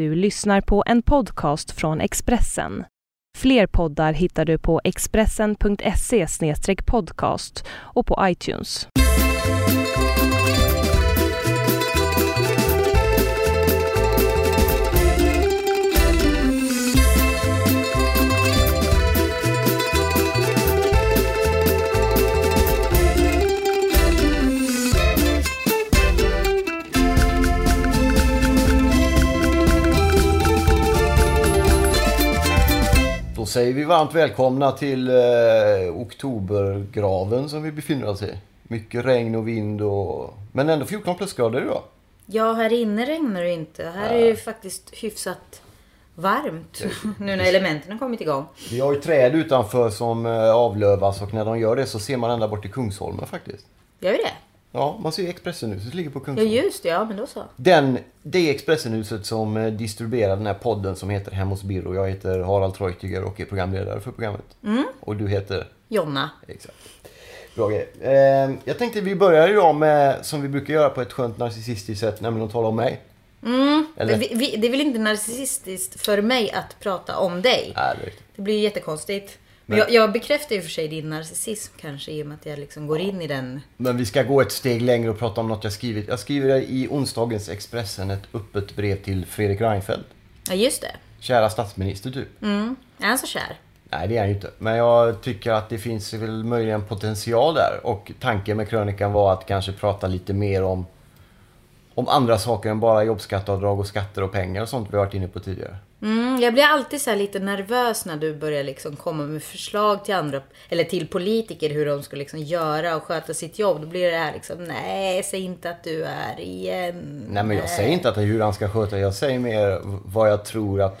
Du lyssnar på en podcast från Expressen. Fler poddar hittar du på expressen.se podcast och på iTunes. Säger vi varmt välkomna till eh, oktobergraven som vi befinner oss i. Mycket regn och vind och... Men ändå 14 plusgrader idag. Ja, här inne regnar det inte. Här är det faktiskt hyfsat varmt. Nu när elementen har kommit igång. Vi har ju träd utanför som eh, avlövas och när de gör det så ser man ända bort till Kungsholmen faktiskt. Gör vi det? Ja, man ser ju Expressenhuset ligger på Ja, Kungsholmen. just det. Ja, men då så. Den, det Expressenhuset som eh, distribuerar den här podden som heter Hem hos Birro. Jag heter Harald Treutiger och är programledare för programmet. Och du heter? Jonna. Exakt. Bra grej. Eh, jag tänkte vi börjar idag med, som vi brukar göra på ett skönt narcissistiskt sätt, nämligen att tala om mig. Eller? Vi, vi, det är väl inte narcissistiskt för mig att prata om dig? Nej, det är riktigt. Det blir ju jättekonstigt. Men jag, jag bekräftar ju för sig din narcissism kanske i och med att jag liksom går in i den. Men vi ska gå ett steg längre och prata om något jag skrivit. Jag skriver i onsdagens Expressen ett öppet brev till Fredrik Reinfeldt. Ja, just det. Kära statsminister typ. Mm. Är han så kär? Nej, det är han ju inte. Men jag tycker att det finns väl möjligen potential där. Och tanken med krönikan var att kanske prata lite mer om, om andra saker än bara jobbskatteavdrag och skatter och pengar och sånt vi har varit inne på tidigare. Mm, jag blir alltid så här lite nervös när du börjar liksom komma med förslag till andra, eller till politiker hur de ska liksom göra och sköta sitt jobb. Då blir det här liksom, nej, säg inte att du är igen. Nej, men jag säger inte att hur han ska sköta Jag säger mer vad jag tror att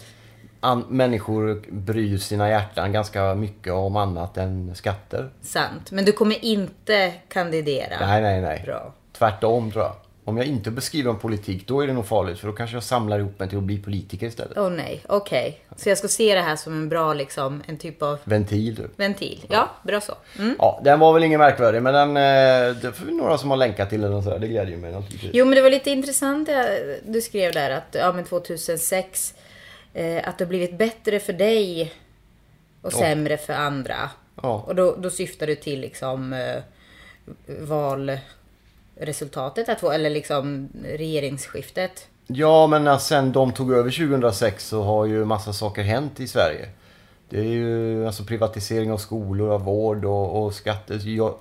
an- människor bryr sina hjärtan ganska mycket om annat än skatter. Sant. Men du kommer inte kandidera. Nej, nej, nej. Bra. Tvärtom tror jag. Om jag inte beskriver en politik, då är det nog farligt. För då kanske jag samlar ihop mig till att bli politiker istället. Åh nej, okej. Så jag ska se det här som en bra liksom, en typ av Ventil, du. ventil. Ja, bra så. Mm. Ja, den var väl ingen märkvärdig, men den, eh, det är några som har länkat till den och sådär. Det glädjer mig naturligtvis. Jo, men det var lite intressant det du skrev där att ja, men 2006 eh, att det har blivit bättre för dig och sämre för andra. Ja. Och då, då syftar du till liksom eh, valresultatet, att få, eller liksom regeringsskiftet. Ja, men sen de tog över 2006 så har ju massa saker hänt i Sverige. Det är ju alltså privatisering av skolor, av vård och, och skatter. Jag,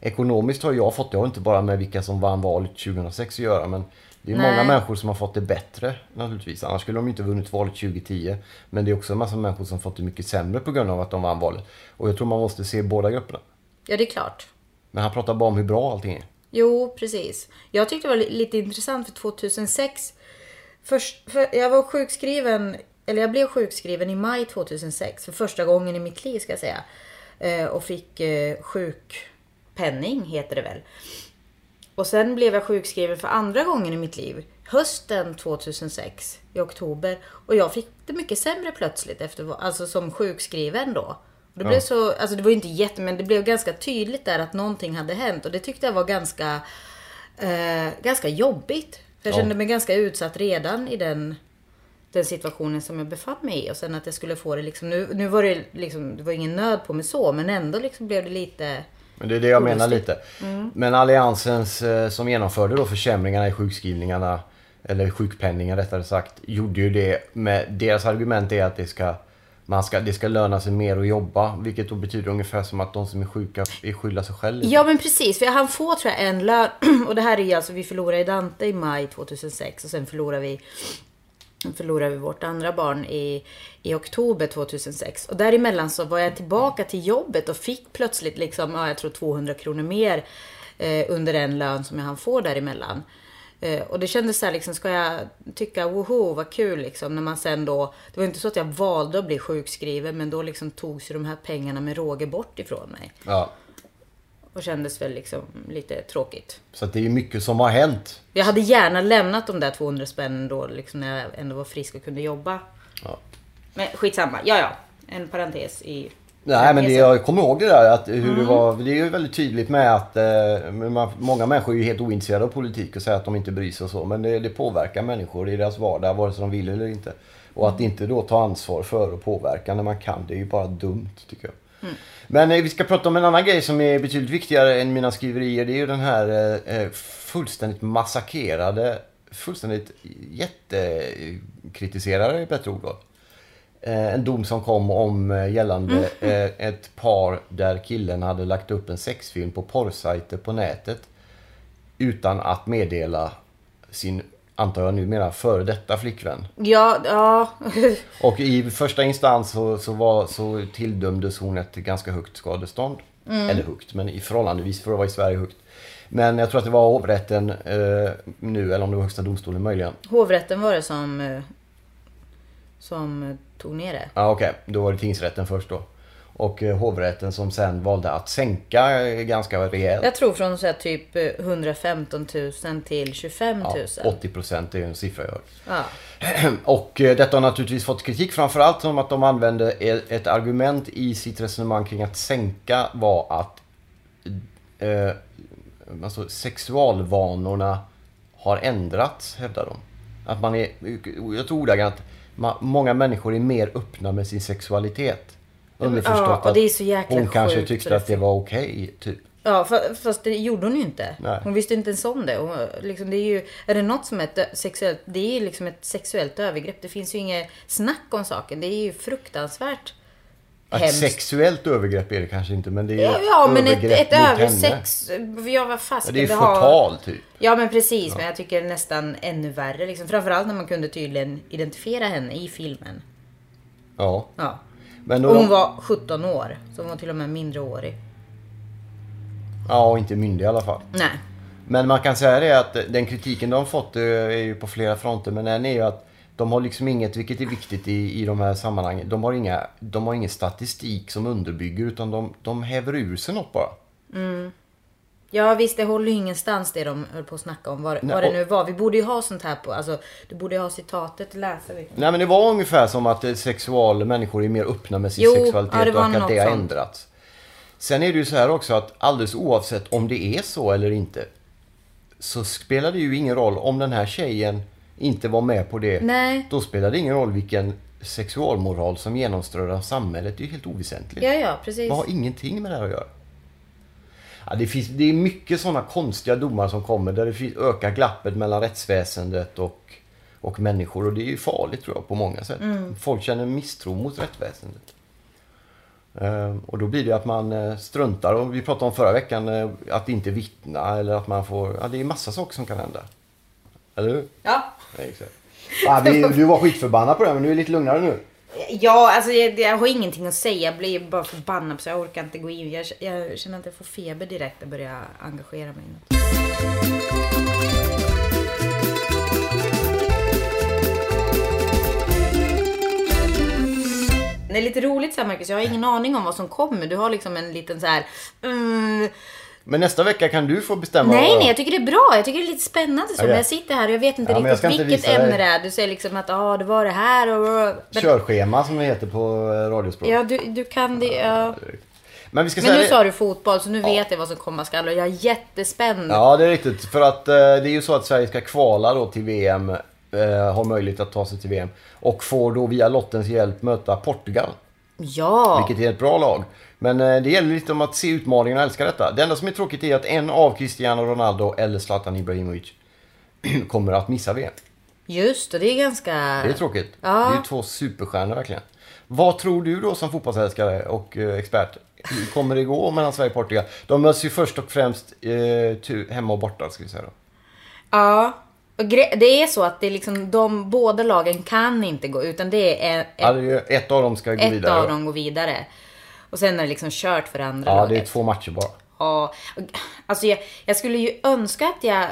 ekonomiskt har jag fått, det har inte bara med vilka som vann valet 2006 att göra, men det är många Nej. människor som har fått det bättre naturligtvis. Annars skulle de inte vunnit valet 2010. Men det är också en massa människor som fått det mycket sämre på grund av att de vann valet. Och jag tror man måste se båda grupperna. Ja, det är klart. Men han pratar bara om hur bra allting är. Jo, precis. Jag tyckte det var lite intressant för 2006. Först, för jag var sjukskriven, eller jag blev sjukskriven i maj 2006 för första gången i mitt liv ska jag säga. Eh, och fick eh, sjukpenning, heter det väl. Och sen blev jag sjukskriven för andra gången i mitt liv. Hösten 2006, i oktober. Och jag fick det mycket sämre plötsligt, efter, alltså som sjukskriven då. Det, blev så, alltså det var ju inte jätte, men det blev ganska tydligt där att någonting hade hänt. Och det tyckte jag var ganska, eh, ganska jobbigt. För jag Ja. kände mig ganska utsatt redan i den, den situationen som jag befann mig i. Och sen att jag skulle få det liksom, nu, nu var det liksom, det var ingen nöd på mig så, men ändå liksom blev det lite... Men det är det jag menar lite. Men alliansens eh, som genomförde då försämringarna i sjukskrivningarna, eller sjukpenningen rättare sagt, gjorde ju det med deras argument är att det ska, man ska, det ska löna sig mer att jobba. Vilket då betyder ungefär som att de som är sjuka är skylla sig själva. Ja men precis, för han får tror jag en lön. Och det här är ju alltså, vi förlorade Dante i maj 2006 och sen förlorade vi förlorade vi vårt andra barn i, i oktober 2006. Och däremellan så var jag tillbaka till jobbet och fick plötsligt liksom, ja, jag tror 200 kronor mer eh, under den lön som jag han får däremellan. Eh, och det kändes så här liksom, ska jag tycka woho vad kul liksom när man sen då, det var inte så att jag valde att bli sjukskriven men då liksom togs ju de här pengarna med råge bort ifrån mig. Ja. Och kändes väl liksom lite tråkigt. Så det är mycket som har hänt. Jag hade gärna lämnat de där 200 spännen då liksom när jag ändå var frisk och kunde jobba. Ja. Men skitsamma, ja ja. En parentes i Nej men det, jag kommer ihåg det där att hur det var. Det är ju väldigt tydligt med att eh, många människor är ju helt ointresserade av politik och säger att de inte bryr sig och så. Men det, det påverkar människor i deras vardag vare sig de vill eller inte. Och att inte då ta ansvar för att påverka när man kan det är ju bara dumt tycker jag. Men eh, vi ska prata om en annan grej som är betydligt viktigare än mina skriverier. Det är ju den här eh, eh, fullständigt massakrerade, fullständigt jättekritiserade är bättre ord då. Eh, en dom som kom om eh, gällande eh, ett par där killen hade lagt upp en sexfilm på porrsajter på nätet. Utan att meddela sin, antar jag numera, före detta flickvän. Ja, ja. Och i första instans så, så, var, så tilldömdes hon ett ganska högt skadestånd. Eller högt, men i förhållandevis för att vara i Sverige högt. Men jag tror att det var hovrätten eh, nu, eller om det var högsta domstolen möjligen. Hovrätten var det som, som tog ner det. Ja okej, då var det tingsrätten först då. Och eh, hovrätten som sen valde att sänka eh, ganska rejält. Jag tror från så typ eh, 115 000 till 25 000. Ja, 80 procent är en siffra jag hört. Ja. Och eh, detta har naturligtvis fått kritik framförallt som att de använde ett argument i sitt resonemang kring att sänka var att eh, alltså sexualvanorna har ändrats, hävdar de. Att man är, jag tror ordagrant, många människor är mer öppna med sin sexualitet. Underförstått Ja, och det är så att jäkla hon kanske sjukt tyckte att det var okej, typ. Ja, fa- fast det gjorde hon ju inte. Nej. Hon visste inte ens om det. Hon, liksom, det är, ju, är det något som är ett sexuellt, det är ju liksom ett sexuellt övergrepp. Det finns ju inget snack om saken. Det är ju fruktansvärt Ett hemskt. sexuellt övergrepp är det kanske inte, men det är Ja, ja men ett, övergrepp ett översex. Ja, vad Ja, fasiken det är har... förtal, typ. Ja men precis, men jag tycker nästan ännu värre. Liksom. Framförallt när man kunde tydligen identifiera henne i filmen. Ja. Ja. Men hon de, var 17 år, så hon var till och med mindreårig. Ja, och inte myndig i alla fall. Nej. Men man kan säga det att den kritiken de fått eh, är ju på flera fronter. Men en är ju att de har liksom inget, vilket är viktigt i, i de här sammanhangen. De har, inga, de har ingen statistik som underbygger utan de, de häver ur sig något bara. Ja visst, det håller ju ingenstans det de höll på att snacka om. Vad, Nej, vad det nu var. Vi borde ju ha sånt här på, alltså du borde ju ha citatet, läsa vi. Nej men det var ungefär som att eh, sexual, människor är mer öppna med sin Jo, sexualitet ja, och att det har sånt. ändrats. Sen är det ju så här också att alldeles oavsett om det är så eller inte. Så spelar det ju ingen roll om den här tjejen inte var med på det. Nej. Då spelar det ingen roll vilken sexualmoral som genomströmmar samhället. Det är ju helt oväsentligt. Ja, ja, precis. Det har ingenting med det här att göra. Ja, det, finns, det är mycket sådana konstiga domar som kommer där det finns, ökar glappet mellan rättsväsendet och, och människor. Och det är ju farligt tror jag på många sätt. Mm. Folk känner misstro mot rättsväsendet. Ehm, och då blir det att man eh, struntar. Och vi pratade om förra veckan eh, att inte vittna eller att man får... Ja, det är massa saker som kan hända. Eller hur? Ja. Exakt. Ja, vi, du var skitförbannad på det men nu är lite lugnare nu. Ja, alltså jag, jag har ingenting att säga. Jag blir bara förbannad så jag orkar inte gå in. Jag, jag känner att jag får feber direkt och börjar engagera mig. något. Det är lite roligt så här Marcus, jag har ingen aning om vad som kommer. Du har liksom en liten så här... Mm, Men nästa vecka kan du få bestämma. nej, nej, jag tycker det är bra. Jag tycker det är lite spännande så. Men jag sitter här och jag vet inte Ja, riktigt inte vilket ämne det är. Du säger liksom att ah, det var det här och... Men, Körschema som det heter på eh, radiospråk. ja, du, du kan det. Ja. Men vi ska Men nu det- sa du fotboll så nu vet jag vad som komma skall och jag är jättespänd. Ja, det är riktigt. För att eh, det är ju så att Sverige ska kvala då till VM. Eh, har möjlighet att ta sig till VM. Och får då via lottens hjälp möta Portugal. Ja. Vilket är ett bra lag. Men eh, det gäller lite om att se utmaningen och älska detta. Det enda som är tråkigt är att en av Cristiano Ronaldo eller Zlatan Ibrahimovic kommer att missa VM. Just det, det är ganska... Det är tråkigt. Ja. Det är två superstjärnor verkligen. Vad tror du då som fotbollsälskare och eh, expert? Hur kommer det gå mellan Sverige och Portugal? De möts ju först och främst eh, hemma och borta ska vi säga då. Ja. Det är så att det är liksom de båda lagen kan inte gå utan det är Ja, ett, det är ett av dem ska gå ett vidare. av då. dem går vidare. Och sen är det liksom kört för det andra Ja, laget. det är två matcher bara. Ja, alltså jag, jag skulle ju önska att jag,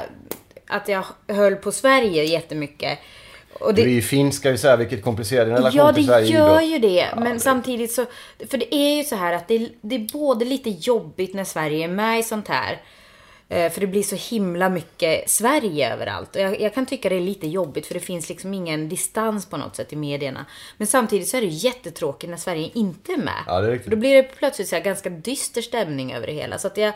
att jag höll på Sverige jättemycket. Och Du är ju finsk ska vi säga, vilket komplicerar din relation Ja, det till Sverige i gör idrott. ju det. Ja, Men det- samtidigt så... För det är ju så här att det, det är både lite jobbigt när Sverige är med i sånt här. Eh, För det blir så himla mycket Sverige överallt. Och jag, jag kan tycka det är lite jobbigt för det finns liksom ingen distans på något sätt i medierna. Men samtidigt så är det jättetråkigt när Sverige inte är med. Ja, det är då blir det plötsligt så ganska dyster stämning över det hela. Så att jag,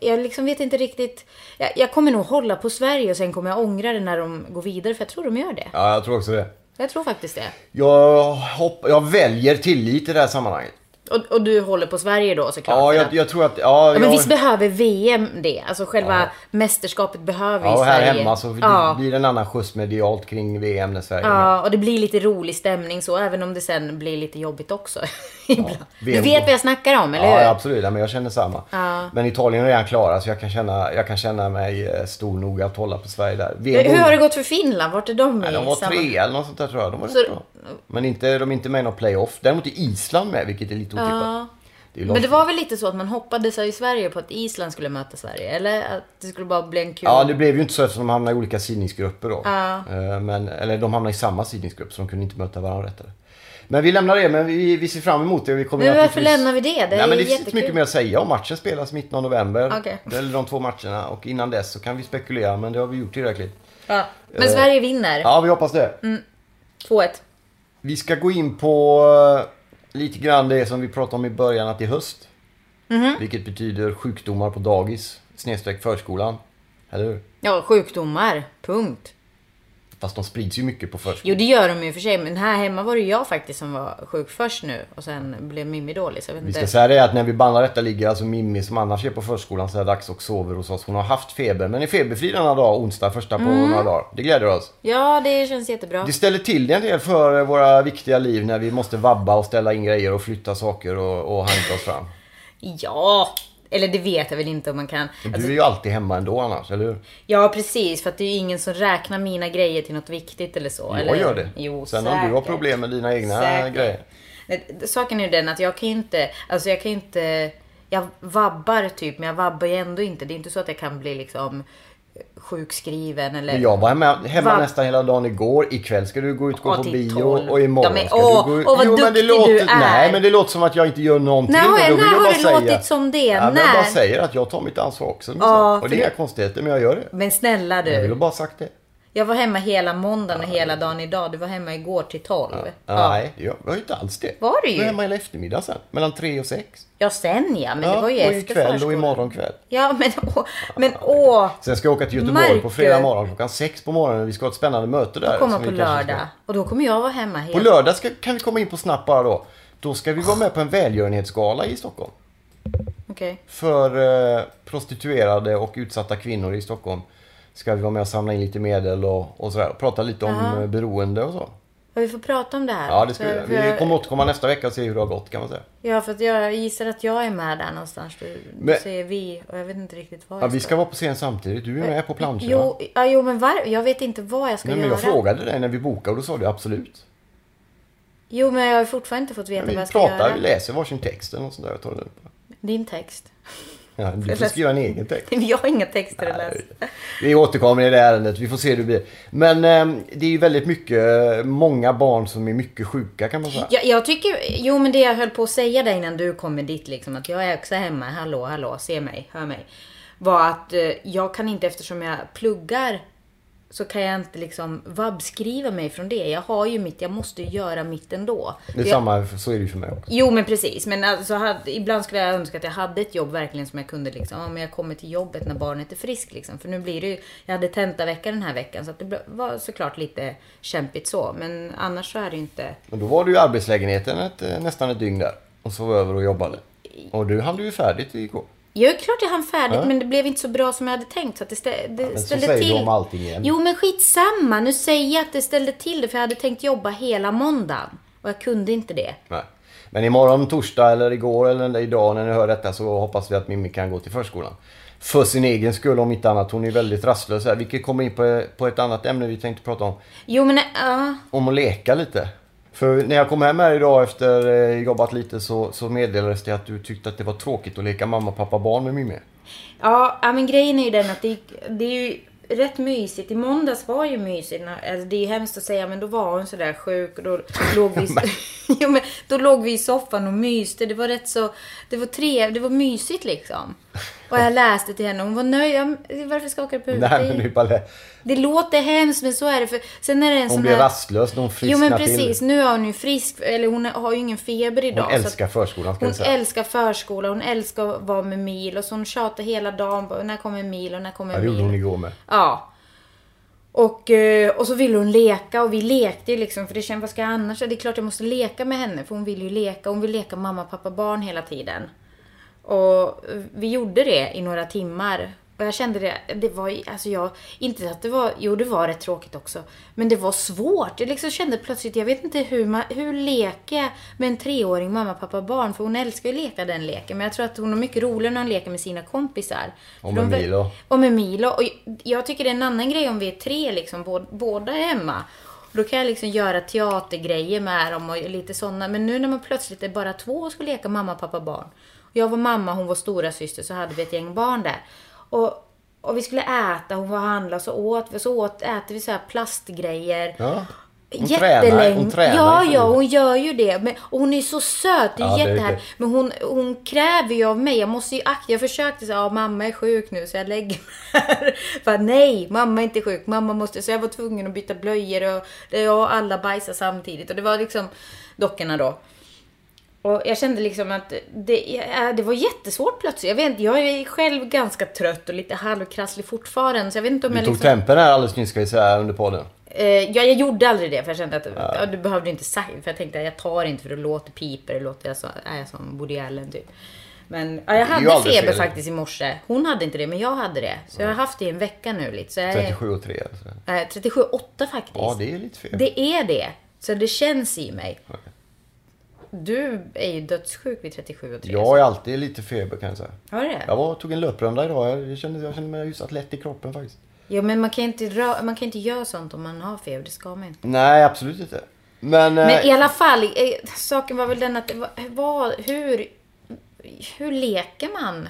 jag liksom vet inte riktigt. Jag, jag kommer nog hålla på Sverige och sen kommer jag ångra det när de går vidare. För jag tror de gör det. Ja, jag tror också det. Jag tror faktiskt det. Jag, hopp, jag väljer tillit i det här sammanhanget. Och, och du håller på Sverige då såklart? Ja, jag, jag tror att... Ja, Ja, men jag, visst behöver VM det? Alltså själva mästerskapet behöver ja, och här Sverige. hemma så ja. blir det en annan skjuts medialt kring VM när Sverige. Ja, och det blir lite rolig stämning så, även om det sen blir lite jobbigt också. Ibland. du vet vad jag snackar om, eller Ja, hur? absolut. Ja, men jag känner samma. Ja. Men Italien är redan klara så jag kan känna, jag kan känna mig eh, stor nog att hålla på Sverige där. VM Hur har det gått för Finland? Vart är de Nej, i? de var samma- tre eller något sånt där tror jag. De var Så- rätt bra. Men inte, de är inte med i någon playoff. Däremot är Island med, vilket är lite otippat. Ja. Det är Men det var väl lite så att man hoppades i Sverige på att Island skulle möta Sverige? Eller att det skulle bara bli en kul... Ja, det blev ju inte så eftersom de hamnade i olika sidningsgrupper då. Ja. Eh, Men, eller de hamnade i samma sidningsgrupp så de kunde inte möta varandra rättare. Men vi lämnar det, men vi, vi ser fram emot det. Vi kommer Men varför naturligtvis- lämnar vi det? Det är Nej, men det finns inte mycket mer att säga om matchen spelas mitten av november. Okej. Eller de två matcherna. Och innan dess så kan vi spekulera, men det har vi gjort tillräckligt. Ja. Men Sverige vinner. Ja, vi hoppas det. 2-1. Vi ska gå in på eh, lite grann det som vi pratade om i början, att det är höst. Mhm. Vilket betyder sjukdomar på dagis, snedstreck förskolan. Eller hur? Ja, sjukdomar. Punkt. Fast de sprids ju mycket på förskolan. Jo, det gör de ju för sig. Men här hemma var det jag faktiskt som var sjuk först nu. Och sen blev Mimmi dålig. Så jag vet Vi inte. ska säga det att när vi bandar detta ligger alltså Mimmi som annars är på förskolan så här dags och sover hos oss. Hon har haft feber men är feberfri denna dag, onsdag, första på Mm. några dagar. Det gläder oss. Ja, det känns jättebra. Det ställer till det en del för våra viktiga liv när vi måste vabba och ställa in grejer och flytta saker och, och hanka oss fram. Ja, eller det vet jag väl inte om man kan. Alltså, Du är ju alltid hemma ändå annars, eller hur? ja, precis. För att det är ju ingen som räknar mina grejer till något viktigt eller så. Jag eller? gör det. Jo, Sen om du har säkert. problem med dina egna Säkert. grejer. Saken är ju den att jag kan ju inte, alltså jag kan ju inte, jag vabbar typ men jag vabbar ju ändå inte. Det är inte så att jag kan bli liksom sjukskriven eller... Men jag var hemma, hemma Va? nästan hela dagen igår. Ikväll ska du gå ut och gå på bio och imorgon men ska åh, du gå ut. åh, vad men det låter, du är. Nej, men det låter som att jag inte gör någonting. Har och jag- då vill när jag har bara det säga- låtit som det? Ja, men När? jag bara säger att jag tar mitt ansvar också. Ja, och det är inga det- konstigheter, men jag gör det. Men snälla Jag vill du. bara sagt det. Jag var hemma hela måndagen och hela dagen idag. Du var hemma igår till 12. Nej, jag var ju inte alls det. Var du ju? Jag var hemma hela eftermiddag sen. Mellan tre och sex. Ja, sen ja. Men ja, det var ju och efter ikväll och förskolan. imorgon kväll. Ja, men åh. Men åh. Sen ska jag åka till Göteborg på Marcus. fredag morgon klockan sex på morgonen. Vi ska ha ett spännande möte där. Komma som på vi kanske ska- lördag. Och då kommer jag vara hemma På helt. lördag ska, kan vi komma in på snabbt bara då. Då ska vi vara med på en välgörenhetsgala i Stockholm. Okej. För eh, prostituerade och utsatta kvinnor i Stockholm ska vi vara med och samla in lite medel och, och sådär. Prata lite om Jaha. eh, beroende och så. Ja, vi får prata om det här. Ja, det ska vi För- Vi jag- kommer återkomma nästa vecka och se hur det har gått kan man säga. Ja, för att jag gissar att jag är med där någonstans. Du, du Men- säger vi och jag vet inte riktigt vad Ja, vi ska vara på scen samtidigt. Du är med på planscherna. Jo, ja, jo men var, jag vet inte vad jag ska Nej, men göra. jag frågade dig när vi bokade och då sa du absolut. Jo, men jag har fortfarande inte fått veta Vi vad jag ska pratar, göra. vi läser varsin text eller något sånt där. Jag tar det. Din text. Ja, du får skriva en egen text. Jag har inga texter att läsa. Vi återkommer i det ärendet. Vi får se hur det blir. Men eh, det är ju väldigt mycket, många barn som är mycket sjuka kan man säga. Jag, jag tycker, jo men det jag höll på att säga där innan du kom med ditt liksom, att jag är också hemma, hallå, hallå, se mig, hör mig. Var att eh, jag kan inte, eftersom jag pluggar, så kan jag inte liksom vabbskriva mig från det. Jag har ju mitt, jag måste ju göra mitt ändå. Det är jag, samma, så är det ju för mig också. Jo men precis, men alltså, hade, ibland skulle jag önska att jag hade ett jobb verkligen som jag kunde liksom, om jag kommer till jobbet när barnet är friskt liksom. För nu blir det ju, jag hade tentavecka den här veckan så det var såklart lite kämpigt så. Men annars så är det ju inte. Men då var du i arbetslägenheten ett, eh, nästan ett dygn där. Och sov över och jobbade. Och du hann du ju färdigt igår. Jo, klart jag hann färdigt Ja. men det blev inte så bra som jag hade tänkt. Så att det, stä, det men så ställde säger du till. om allting igen. Jo men skitsamma, nu säger jag att det ställde till det för jag hade tänkt jobba hela måndagen. Och jag kunde inte det. Nej. Men imorgon torsdag eller igår eller idag när ni hör detta så hoppas vi att Mimmi kan gå till förskolan. För sin egen skull om inte annat. Hon är väldigt rastlös här. Vilket kommer in på, på ett annat ämne vi tänkte prata om. Jo men ja. Om att leka lite. För när jag kom hem här idag efter eh, jobbat lite så, så meddelades det att du tyckte att det var tråkigt att leka mamma, pappa, barn med Mimmi. Ja, ja, men grejen är ju den att det, det är ju rätt mysigt. I måndags var ju mysigt. Alltså, det är ju hemskt att säga men då var hon sådär sjuk och då låg vi, jo, men då låg vi i soffan och myste. Det var rätt så, det var trevligt, det var mysigt liksom. Och jag läste till henne och hon var nöjd. Varför skakar du på huvudet? Nej, men det, bara, Det låter hemskt men så är det. För sen är det en hon sån blir här... rastlös när hon frisknar Jo men precis, till. nu är hon ju frisk. Eller hon har ju ingen feber idag. Hon så att- älskar förskolan ska hon säga. älskar förskola, hon älskar att vara med Mil och så hon tjatar hela dagen när kommer Mil och när kommer Ja, det gjorde hon Mil. igår med. Ja. Och, eh, och så ville hon leka och vi lekte ju liksom för det känns, vad ska jag annars? Det är klart jag måste leka med henne för hon vill ju leka. Hon vill leka mamma, pappa, barn hela tiden. Och vi gjorde det i några timmar. Och jag kände det, det var, alltså jag, inte att det var, jo det var rätt tråkigt också. Men det var svårt. Jag liksom kände plötsligt, jag vet inte hur man, hur leker jag med en treåring mamma, pappa, barn? För hon älskar ju att leka den leken. Men jag tror att hon har mycket roligare när hon leker med sina kompisar. Och med de- Milo. Och med Milo. Och jag tycker det är en annan grej om vi är tre liksom, bå- båda är hemma. Då kan jag liksom göra teatergrejer med dem och lite sådana. Men nu när man plötsligt är bara två och ska leka mamma, pappa, barn. Jag var mamma, hon var stora syster så hade vi ett gäng barn där. Och, och vi skulle äta, hon var handla så åt vi. Så åt, äter vi så här plastgrejer. Ja. Hon Jättelänge. tränar, hon tränar ja, ja, hon gör ju det. Men, och hon är så söt. Det är Ja, jättehärligt. Men hon, hon kräver ju av mig. Jag måste ju akta. Jag försökte säga, ja mamma är sjuk nu så jag lägger mig här. För nej, mamma är inte sjuk. Mamma måste. Så jag var tvungen att byta blöjor och och alla bajsade samtidigt. Och det var liksom dockorna då. Och jag kände liksom att det, äh, det var jättesvårt plötsligt. Jag vet inte, jag är själv ganska trött och lite halvkrasslig fortfarande. Så jag vet inte om Du jag tog liksom... tempen här alldeles nyss ska vi säga under podden. Eh, ja, jag gjorde aldrig det för jag kände att ja. du behövde inte säga För jag tänkte att jag tar inte för det låter piper, det låter jag så, är jag som Woody Allen typ. Men ja, jag hade feber fel. faktiskt i morse. Hon hade inte det, men jag hade det. Så jag har haft det i en vecka nu lite. Så jag är, 37 och 3. Alltså. eh, 37,8 faktiskt. Ja, det är lite fel. Det är det. Så det känns i mig. Du är ju dödssjuk vid 37 och 3. Jag är alltid lite feber kan jag säga. Har du det? Jag var, tog en löprunda idag. Jag kände, jag kände mig hyfsat lätt i kroppen faktiskt. Ja, men man kan, inte rö- man kan inte göra sånt om man har feber. Det ska man inte. Nej, absolut inte. Men... Men eh, i alla fall, eh, saken var väl den att var, hur, hur leker man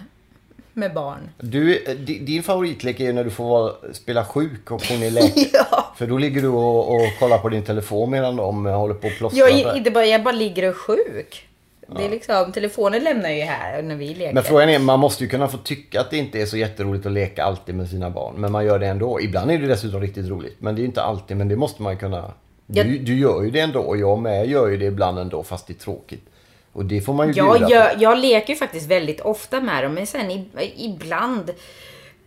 med barn? Du, eh, di- din favoritlek är ju när du får vara, spela sjuk och hon är läkare. Ja. För då ligger du och, och kollar på din telefon medan de håller på och plåstrar. Jag, inte bara, jag bara ligger och är sjuk. Det är liksom, telefonen lämnar ju här när vi leker. Men frågan är, man måste ju kunna få tycka att det inte är så jätteroligt att leka alltid med sina barn. Men man gör det ändå. Ibland är det dessutom riktigt roligt. Men det är ju inte alltid, men det måste man ju kunna. Du, Jag- du gör ju det ändå och jag med gör ju det ibland ändå fast det är tråkigt. Och det får man ju jag, bjuda jag, på. jag leker ju faktiskt väldigt ofta med dem, men sen i, ibland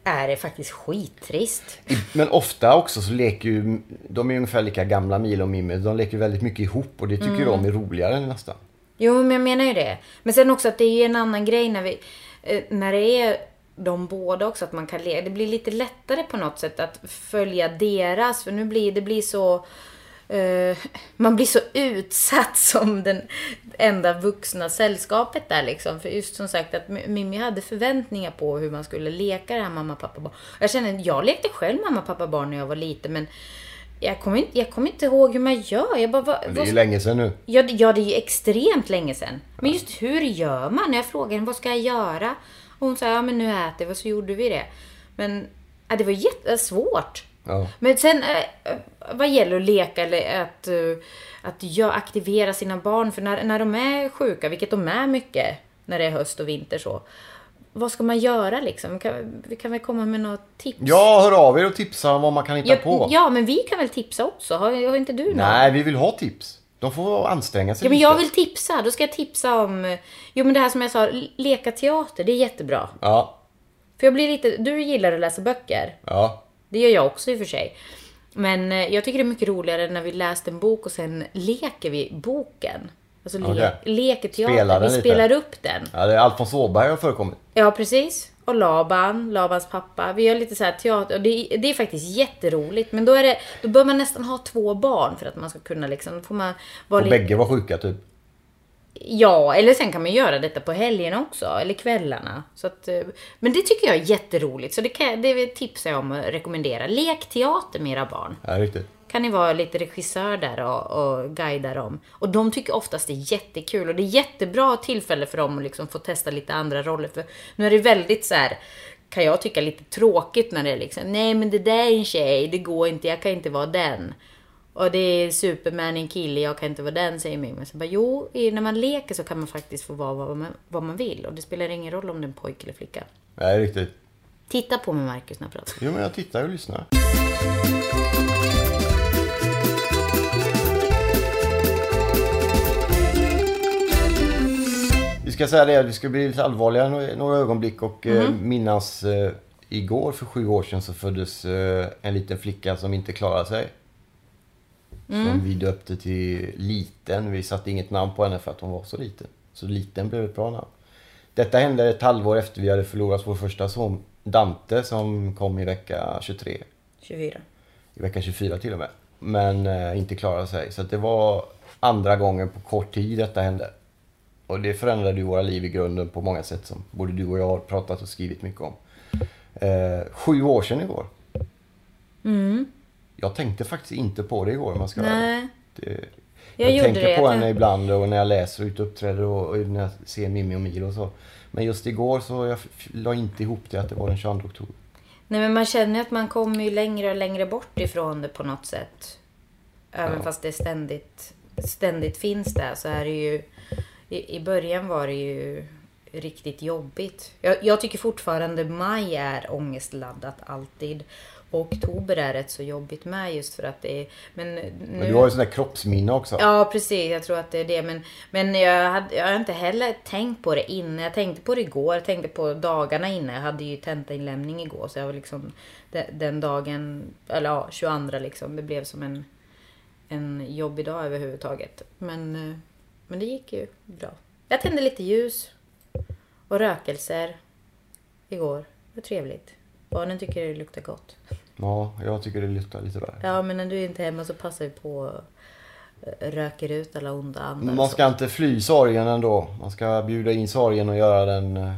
är det faktiskt skittrist. Men ofta också så leker ju, de är ungefär lika gamla Milo och Mimmi. De leker väldigt mycket ihop och det tycker Mm. de är roligare nästan. Jo, men jag menar ju det. Men sen också att det är ju en annan grej när vi... eh, När det är de båda också, att man kan le. Det blir lite lättare på något sätt att följa deras. För nu blir det blir så... eh, man blir så utsatt som den enda vuxna sällskapet där liksom. För just som sagt att Mimmi hade förväntningar på hur man skulle leka det här mamma, pappa, barn. Jag känner, jag lekte själv mamma, pappa, barn när jag var liten men jag kommer inte, jag kommer inte ihåg hur man gör. Jag bara, vad, Men det är ju länge sedan nu. Ja, det- ja, det är ju extremt länge sedan. Men just hur gör man? När jag frågade henne, vad ska jag göra? Och hon sa, ja men nu äter vi och så gjorde vi det. Men ja, det var jättesvårt. Ja. Men sen eh, vad gäller att leka eller att, eh, att aktivera sina barn. För när, när de är sjuka, vilket de är mycket när det är höst och vinter så. Vad ska man göra liksom? Kan, vi kan väl komma med något tips? Ja, hör av er och tipsa om vad man kan hitta ja, på. ja, men vi kan väl tipsa också? Har, har inte du något? Nej, vi vill ha tips. De får anstränga sig Ja, men lite. jag vill tipsa. Då ska jag tipsa om... Jo, men det här som jag sa, leka teater, det är jättebra. Ja, För jag blir lite... Du gillar att läsa böcker. ja. Det gör jag också i och för sig. Men eh, jag tycker det är mycket roligare när vi läst en bok och sen leker vi boken. Alltså le- Okej. leker teater. Spelar vi lite. spelar upp den. ja det är Alfons Åberg har förekommit. Ja, precis. Och Laban, Labans pappa. Vi gör lite så här teater. Och det, det är faktiskt jätteroligt. Men då, är det, då bör man nästan ha två barn för att man ska kunna liksom... Får man vara Och lite... bägge var sjuka typ. Ja, eller sen kan man göra detta på helgerna också, eller kvällarna. Så att, eh, men det tycker jag är jätteroligt, så det, kan, det tipsar jag om att rekommendera. Lek teater med era barn. Ja, riktigt. Kan ni vara lite regissör där och, och guida dem. Och de tycker oftast det är jättekul och det är jättebra tillfälle för dem att liksom få testa lite andra roller. För nu är det väldigt så här kan jag tycka lite tråkigt när det är liksom, nej men det där är en tjej, det går inte, jag kan inte vara den. Och det är Superman en kille, jag kan inte vara den, säger Mimmi. Så bara, jo, när man leker så kan man faktiskt få vara vad man, vad man vill. Och det spelar ingen roll om det är en pojke eller flicka. Nej, riktigt. Titta på mig Marcus när jag pratar. Jo, men jag tittar och lyssnar. Vi ska säga det, vi ska bli lite allvarliga några, ögonblick och eh, minnas eh, igår för sju år sedan så föddes eh, en liten flicka som inte klarade sig. Som vi döpte till Liten. Vi satte inget namn på henne för att hon var så liten. Så Liten blev ett bra namn. Detta hände ett halvår efter vi hade förlorat vår första son Dante som kom i vecka 23. 24. I vecka 24 till och med. Men eh, inte klarade sig. Så det var andra gången på kort tid detta hände. Och det förändrade ju våra liv i grunden på många sätt som både du och jag har pratat och skrivit mycket om. Eh, sju år sedan igår. Jag tänkte faktiskt inte på det igår om man ska. Nej. det, Jag jag, tänker det. på Jag henne ibland och när jag läser och ute uppträder och, och när jag ser Mimmi och Milo och så. Men just igår så jag la inte ihop det att det var den 22 oktober. Nej men man känner att man kommer ju längre och längre bort ifrån det på något sätt. Även Ja. fast det ständigt, ständigt finns där så är det ju... I, I början var det ju riktigt jobbigt. Jag, jag tycker fortfarande maj är ångestladdat alltid. Oktober är rätt så jobbigt med just för att det är... Men, nu, Men du har ju sån där kroppsminne också. Ja, precis. Jag tror att det är det. Men, men jag, hade, jag har inte heller tänkt på det innan. Jag tänkte på det igår. Jag tänkte på dagarna innan. Jag hade ju tentainlämning igår. Så jag var liksom den, den dagen, eller ja, 22 liksom. Det blev som en, en jobbig dag överhuvudtaget. Men, eh, men det gick ju bra. Jag tände lite ljus och rökelser igår. Det var trevligt. Barnen tycker det luktar gott. Ja, jag tycker det luktar lite värre. Ja, men när du är inte är hemma så passar vi på röker ut alla onda andar. Man ska inte fly sorgen ändå. Man ska bjuda in sorgen och göra den... eh,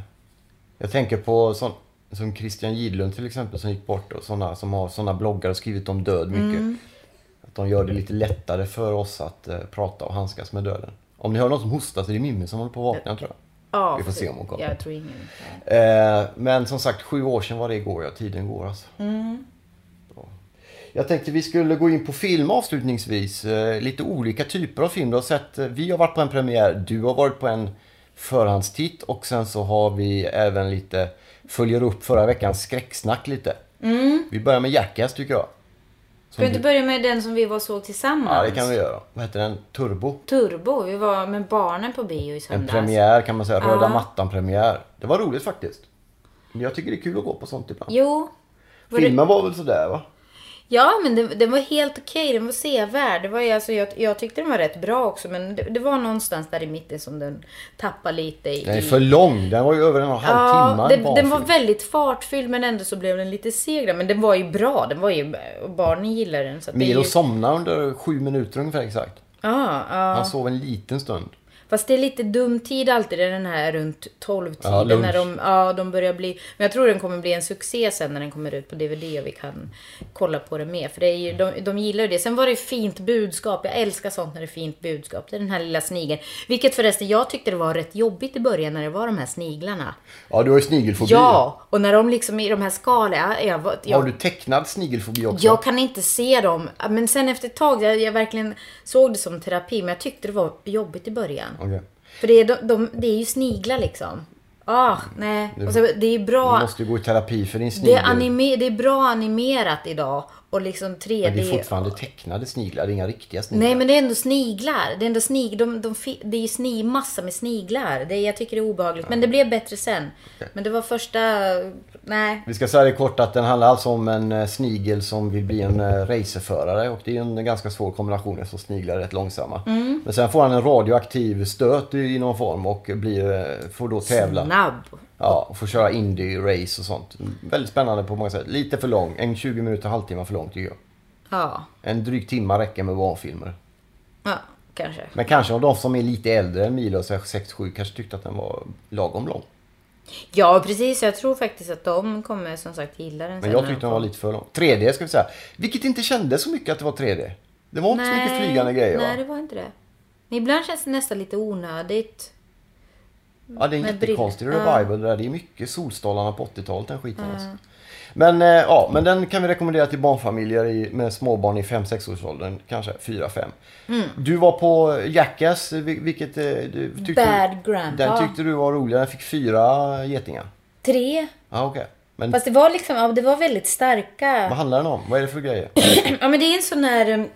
Jag tänker på sån, som Christian Gidlund till exempel som gick bort och såna som har såna bloggar och skrivit om död mycket. Mm. Att de gör det lite lättare för oss att eh, prata och handskas med döden. Om ni hör någon som hostar så är det Mimmi som håller på att vakna tror jag. Ja, Vi får se om hon kommer. Jag tror ingen. Eh, men som sagt, sju år sedan var det igår. Ja, tiden går alltså. Ja. Jag tänkte vi skulle gå in på film avslutningsvis. Eh, lite olika typer av film. Du har sett, eh, vi har varit på en premiär, du har varit på en förhandstitt och sen så har vi även lite, följer upp förra veckans skräcksnack lite. Vi börjar med Jackass tycker jag. Ska vi inte börja med den som vi var såg tillsammans? Ja, det kan vi göra. Vad heter den? Turbo? Turbo. Vi var med barnen på bio i En söndags. premiär kan man säga. Röda mattan-premiär. Det var roligt faktiskt. Jag tycker det är kul att gå på sånt ibland. Jo. Var det... Filmen var väl sådär va? Ja, men den, den var helt okej. Den var sevärd. Det var alltså, jag, jag tyckte den var rätt bra också. Men det, det var någonstans där i mitten som den tappade lite i... Den är för lång. Den var ju över en och en halv Ja, timme. den, en den var väldigt fartfylld men ändå så blev den lite seg. Men den var ju bra. Den var ju, och barnen gillar den. Så Milo ju... somnade under sju minuter ungefär exakt. Ja, ja. Han sov en liten stund. Fast det är lite dum tid alltid, den här runt 12 Ja, när de, ja, de börjar bli... Men jag tror den kommer bli en succé sen när den kommer ut på DVD och vi kan kolla på det mer. För det är ju, de, de gillar ju det. Sen var det ju fint budskap. Jag älskar sånt när det är fint budskap. Det är den här lilla snigeln. Vilket förresten, jag tyckte det var rätt jobbigt i början när det var de här sniglarna. Ja, du har ju snigelfobi. Ja, och när de liksom i de här skalorna... Jag, jag, Har du tecknad snigelfobi också? jag kan inte se dem. Men sen efter ett tag, jag, jag verkligen såg det som terapi. Men jag tyckte det var jobbigt i början. Okej. För det är, de, de, det är ju sniglar liksom. Ah, nej. Och så, det är Du bra. måste ju gå i terapi för din Det snigel. är, anime, det är bra animerat idag. Och liksom 3D. Men det är fortfarande tecknade sniglar, det är inga riktiga sniglar. Nej men det är ändå sniglar. Det är ändå snig, de, de, det är ju snig, massa med sniglar. Det, jag tycker det är obehagligt. Men det blev bättre sen. Men det var första... Nej. Vi ska säga det kort att den handlar alltså om en eh, snigel som vill bli en eh, racerförare och det är en ganska svår kombination eftersom sniglar är rätt långsamma. Mm. Men sen får han en radioaktiv stöt i någon form och blir, eh, får då tävla. Snabb. Ja, och får köra Indy-race och sånt. Väldigt spännande på många sätt. Lite för lång. En 20 minuter, halvtimme för lång tycker jag. Ja. En dryg timma räcker med barnfilmer. Ja, kanske. Men kanske av de som är lite äldre än Milo, så 6-7, kanske tyckte att den var lagom lång. Ja precis, jag tror faktiskt att de kommer som sagt gilla den Men jag tyckte de den var lite för lång. 3D ska vi säga. Vilket inte kändes så mycket att det var 3D. Det var inte så mycket flygande grejer Nej, va? det var inte det. Men ibland känns det nästan lite onödigt. Ja, det är en jättekonstig revival det där. Det är mycket Solstolarna på 80-talet den skiten alltså. Men, eh, ja, men den kan vi rekommendera till barnfamiljer i, med småbarn i 5-6 årsåldern. Kanske 4-5. Mm. Du var på Jackass, vil- vilket eh, du tyckte, Bad Grandpa. den tyckte du var rolig. Den fick fyra getingar. Tre. Ja, okej. Men Fast det var liksom, ja, det var väldigt starka. vad handlar den om? Vad är det för grejer? Ja men det är en sån här...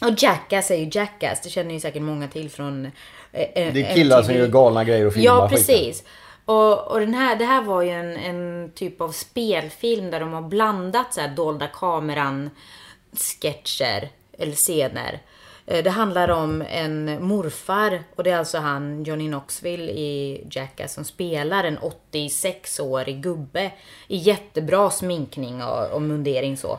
Och Jackass är ju Jackass. Det känner ju säkert många till från... eh, eh, Det är killar som gör galna grejer och filmar Ja, skiten. precis. Och, och den här, det här var ju en, en typ av spelfilm där de har blandat så här dolda kameran sketcher eller scener. Eh, Det handlar om en morfar och det är alltså han Johnny Knoxville i Jackass som spelar en 86-årig gubbe i jättebra sminkning och, och mundering så.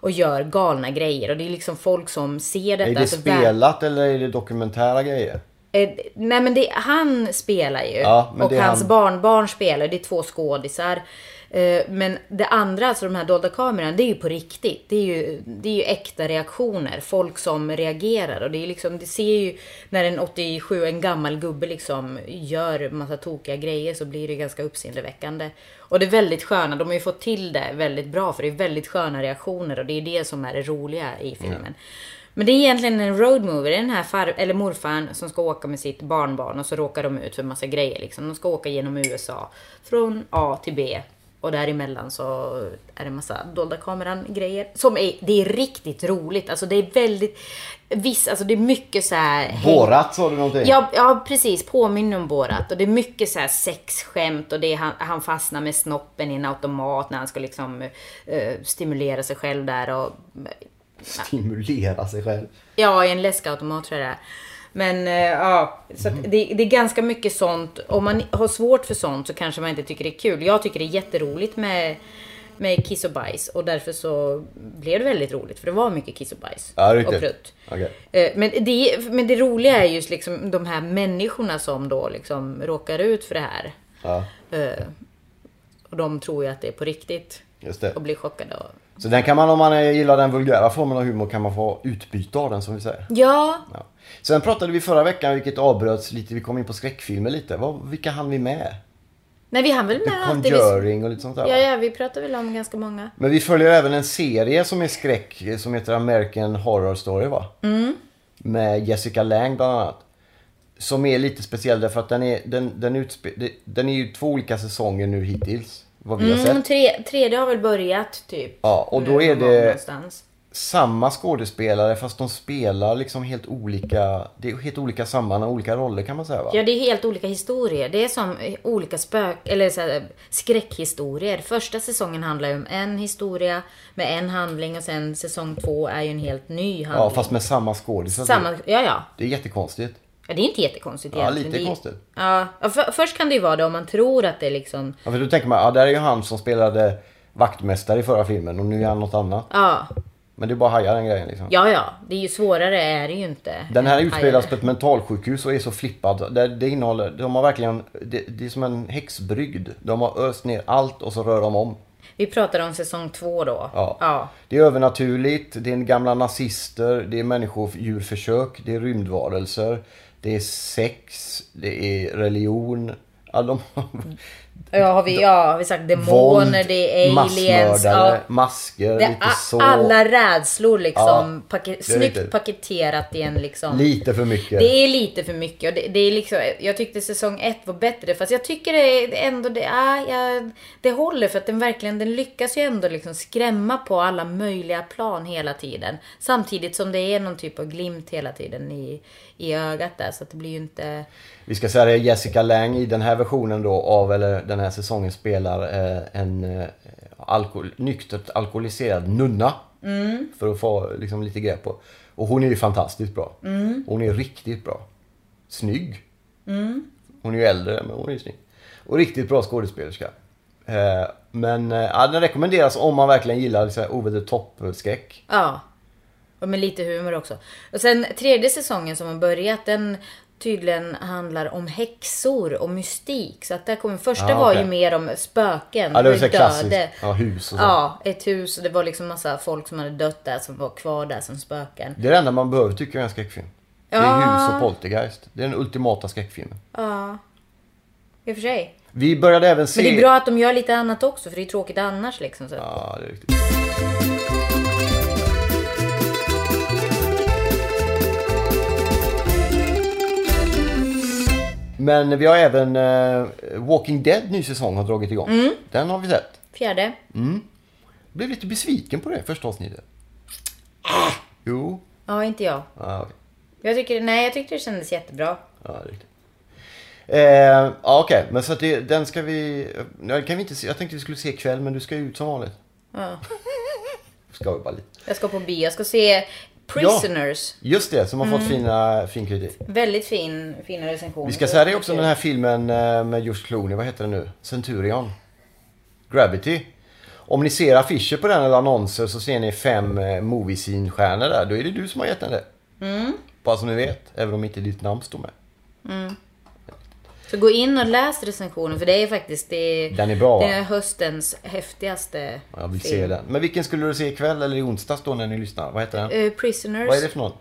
Och gör galna grejer och det är liksom folk som ser detta. Är det alltså, spelat eller är det dokumentära grejer? Eh, nej men det, han spelar ju. Ja, och hans han- barnbarn spelar. Det är två skådisar. Eh, men det andra, alltså de här dolda kamerorna, det är ju på riktigt. Det är ju, det är ju äkta reaktioner. Folk som reagerar. Och det är liksom, det ser ju när en 87, en gammal gubbe liksom gör massa tokiga grejer så blir det ganska uppseendeväckande. Och det är väldigt sköna, de har ju fått till det väldigt bra för det är väldigt sköna reaktioner och det är det som är det roliga i filmen. Men det är egentligen en road movie. Det är den här far, eller morfaren som ska åka med sitt barnbarn och så råkar de ut för massa grejer. Liksom. De ska åka genom USA. Från A till B. Och däremellan så är det massa dolda kameran grejer. Som är, det är riktigt roligt. Alltså det är väldigt, viss, alltså det är mycket så här. Borat sa du någonting? Ja, ja precis. Påminner om Borat. Och det är mycket så här sexskämt och det är han, han fastnar med snoppen i en automat när han ska liksom eh, stimulera sig själv där. Och, Stimulera sig själv. Ja, i en läskautomat tror jag det är. Men eh, ja, så att det, det är ganska mycket sånt. Om man har svårt för sånt så kanske man inte tycker det är kul. Jag tycker det är jätteroligt med, med kiss och bajs. Och därför så blev det väldigt roligt. För det var mycket kiss och bajs. Ja, och riktigt. prutt. Okej. Eh, Men det, men det roliga är just liksom de här människorna som då liksom råkar ut för det här. Ja, Eh, Och de tror ju att det är på riktigt. Just det. Och blir chockade. Och... Så den kan man, om man gillar den vulgära formen av humor, kan man få utbyte av den som vi säger. Ja, Ja. Sen pratade vi förra veckan, vilket avbröts lite, vi kom in på skräckfilmer lite. Vad, vilka hann vi med? nej vi hann väl med allt det vi... Conjuring och lite sånt där. Ja, ja, vi pratar väl om ganska många. Men vi följer även en serie som är skräck, som heter American Horror Story va? Mm. Med Jessica Lange bland annat. Som är lite speciell därför att den är, den, den, utspe, den är ju två olika säsonger nu hittills. Vad vi har Mm, sett. tre, tredje har väl börjat typ. Ja, och då är det- Någonstans. Samma skådespelare fast de spelar liksom helt olika, det är helt olika sammanhang, olika roller kan man säga va? Ja, det är helt olika historier. Det är som olika spök... Eller så här, skräckhistorier. Första säsongen handlar ju om en historia med en handling och sen säsong två är ju en helt ny handling. Ja, fast med samma skådisar. Samma, ja, ja. Det är jättekonstigt. Ja, det är inte jättekonstigt Ja, lite det konstigt. Ja, för, först kan det ju vara det om man tror att det liksom... Ja, för då tänker man, ja där är ju han som spelade vaktmästare i förra filmen och nu är han något annat. Ja, Men det är bara hajar den grejen liksom. ja, ja. Det är ju svårare är det ju inte. Den här utspelas hajar. på ett mentalsjukhus och är så flippad. Det, det innehåller, de har verkligen, det, det är som en häxbrygd. De har öst ner allt och så rör de om. Vi pratar om säsong två då. Ja. ja. Det är övernaturligt, det är gamla nazister, det är människodjurförsök, det är rymdvarelser, det är sex, det är religion. Ja, de, Ja, har vi, ja, har vi sagt demoner, våld, det är aliens. Ja. masker, Det lite är så. alla rädslor liksom. Ja, pake- är snyggt riktigt. paketerat i en liksom. Lite för mycket. Det är lite för mycket. Det, det är liksom, jag tyckte säsong ett var bättre. Fast jag tycker det ändå det, är, ja, det håller. För att den verkligen den lyckas ju ändå liksom skrämma på alla möjliga plan hela tiden. Samtidigt som det är någon typ av glimt hela tiden i, i ögat där. Så att det blir ju inte... Vi ska säga det, Jessica Lange i den här versionen då av, eller den här säsongen spelar eh, en eh, alkohol, nyktert alkoholiserad nunna. För att få liksom, lite grepp på. Och hon är ju fantastiskt bra. Hon är riktigt bra. Snygg. Hon är ju äldre men hon är ju snygg. Och riktigt bra skådespelerska. Eh, men ja, den rekommenderas om man verkligen gillar over the top-skräck. Ja. Och med lite humor också. Och sen tredje säsongen som har börjat, den tydligen handlar om häxor och mystik. Så att där kommer, första Ja, var okej. ju mer om spöken. Ja, det var så klassiskt. Ja, hus och så. Ja, ett hus och det var liksom massa folk som hade dött där som var kvar där som spöken. Det är det enda man behöver tycka är en skräckfilm. Det är Ja. hus och poltergeist. Det är den ultimata skräckfilmen. Ja. I och för sig. Vi började även se... Men det är bra att de gör lite annat också för det är tråkigt annars liksom. Så. Ja, det är riktigt. Men vi har även eh, Walking Dead ny säsong har dragit igång. Mm. Den har vi sett. Fjärde. Blev lite besviken på det första avsnittet. Ah, Jo. Ja, inte jag. Ja, okej. Jag tycker, nej, jag tyckte det kändes jättebra. Ja, riktigt. Eh, ja, okej. Men så att det, den ska vi... Ja, kan vi inte se. Jag tänkte vi skulle se ikväll, men du ska ju ut som vanligt. Ja. Ska vi bara lite. Jag ska på bio. Jag ska se Prisoners. Just det, som har Mm. fått fina, fin kritik. Väldigt fin, fina recensioner. Vi ska säga det också om den här filmen eh, med George Clooney. Vad heter den nu? Centurion. Gravity. Om ni ser affischer på den eller annonser så ser ni fem eh, movie scene-stjärnor där. Då är det du som har gett den det. Mm. Bara så ni vet. Även om inte ditt namn står med. Så gå in och läs recensionen för det är faktiskt det, Den är bra, det är höstens häftigaste Jag vill film. se den. Men vilken skulle du se ikväll eller i onsdags då när ni lyssnar? Vad heter den? Eh, Prisoners. Vad är det för någon?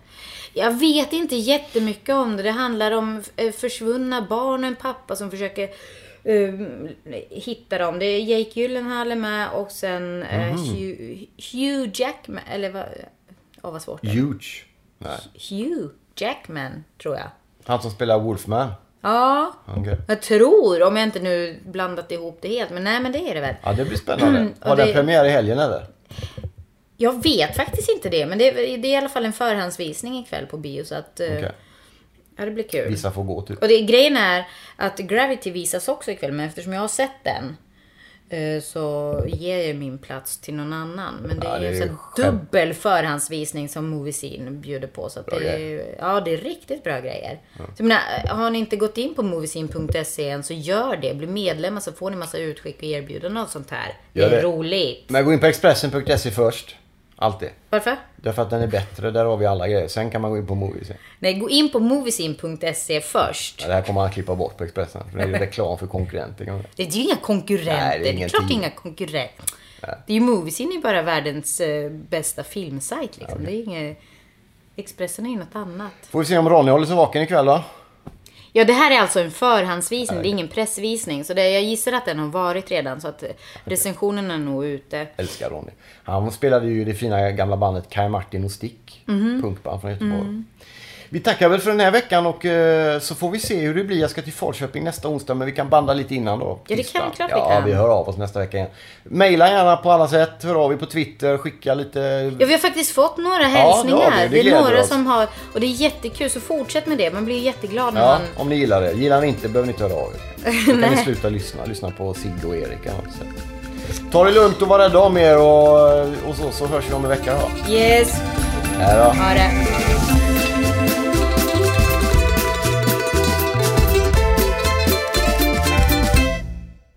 Jag vet inte jättemycket om det. Det handlar om eh, försvunna barn och en pappa som försöker eh, hitta dem. Det är Jake Gyllenhaal är med och sen eh, Mhm. Hugh, Hugh Jackman, eller vad, oh, vad svårt det. Huge. Nej. Hugh Jackman, tror jag. Han som spelar Wolfman. Ja, Okej. jag tror, om jag inte nu blandat ihop det helt, men nej men det är det väl. Ja, det blir spännande. Mm, Har den det- premiär i helgen eller? Jag vet faktiskt inte det, men det är, det är i alla fall en förhandsvisning ikväll på bio så att... eh, Okej. Ja, det blir kul. Vissa får gå typ. Och det, grejen är att Gravity visas också ikväll, men eftersom jag har sett den så ger jag min plats till någon annan. Men det Ja, är, ju skämt. dubbel förhandsvisning som Movie Scene bjuder på. Så det är, ja, det är riktigt bra grejer. Så jag menar, har ni inte gått in på moviescene.se än så gör det. Bli medlemmar så får ni massa utskick och erbjudanden och sånt här. Det är det. roligt. Men gå in på Expressen.se först. Alltid. Varför? Därför att den är bättre. Där har vi alla grejer. Sen kan man gå in på Movies. Nej, gå in på moviescene.se först. Ja, det här kommer man att klippa bort på Expressen. För det är ju reklam för konkurrenter. Det är ju inga konkurrenter. Nej, det är klart det är tid. inga konkurrenter. Det är ju Moviescene är bara världens eh, bästa filmsajt liksom. Det är inget... Expressen är ju något annat. Får vi se om Ronny håller sig vaken ikväll då. Ja, det här är alltså en förhandsvisning. Det är ingen pressvisning. Så det, jag gissar att den har varit redan. Så att recensionen är nog ute. Älskar Ronny. Han spelade ju det fina gamla bandet Kai Martin och Stick. Mhm. Punkband från Göteborg. Mm. Vi tackar väl för den här veckan och eh, så får vi se hur det blir. Jag ska till Falköping nästa onsdag men vi kan banda lite innan då. det tisdag. kan- klart vi Ja, kan. vi hör av oss nästa vecka igen. Maila gärna på alla sätt. Hör av er på Twitter. Skicka lite... Ja, vi har faktiskt fått några det hälsningar. har vi. Det det, är några oss. som har... Och det är jättekul, så fortsätt med det. Man blir jätteglad när Ja, man... om ni gillar det. Gillar ni inte behöver ni inte höra av er. Då kan ni sluta lyssna. Lyssna på Sigge och Erik. eller något sånt. Ta det lugnt och var rädda om er och, och så, så hörs vi om en vecka då. Yes, Hej då. ha det.